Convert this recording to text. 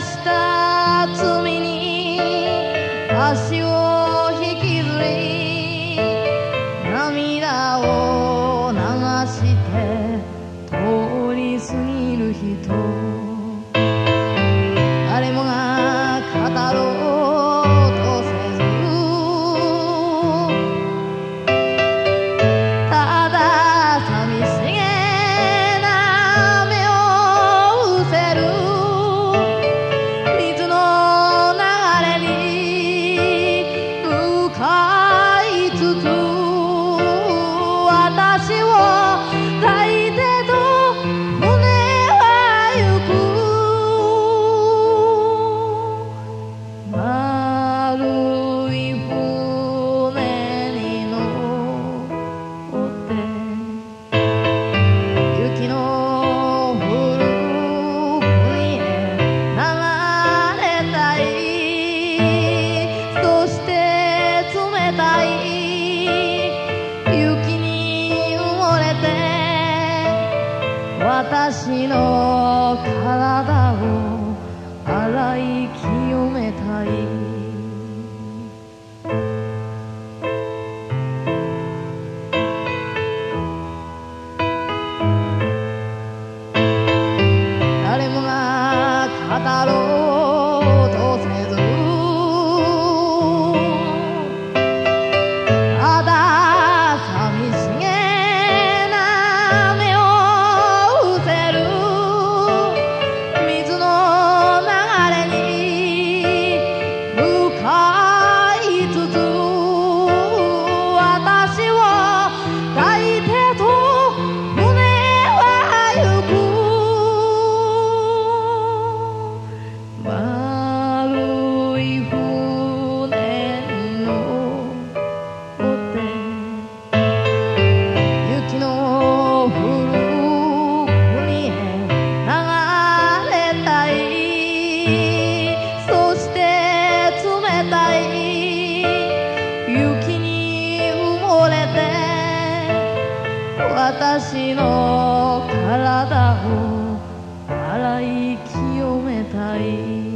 した罪に足を引きずり涙を流して通り過ぎる人。誰もが私の体を洗い清めたい。誰もが語ろう。そして冷たい雪に埋もれて私の体を洗い清めたい。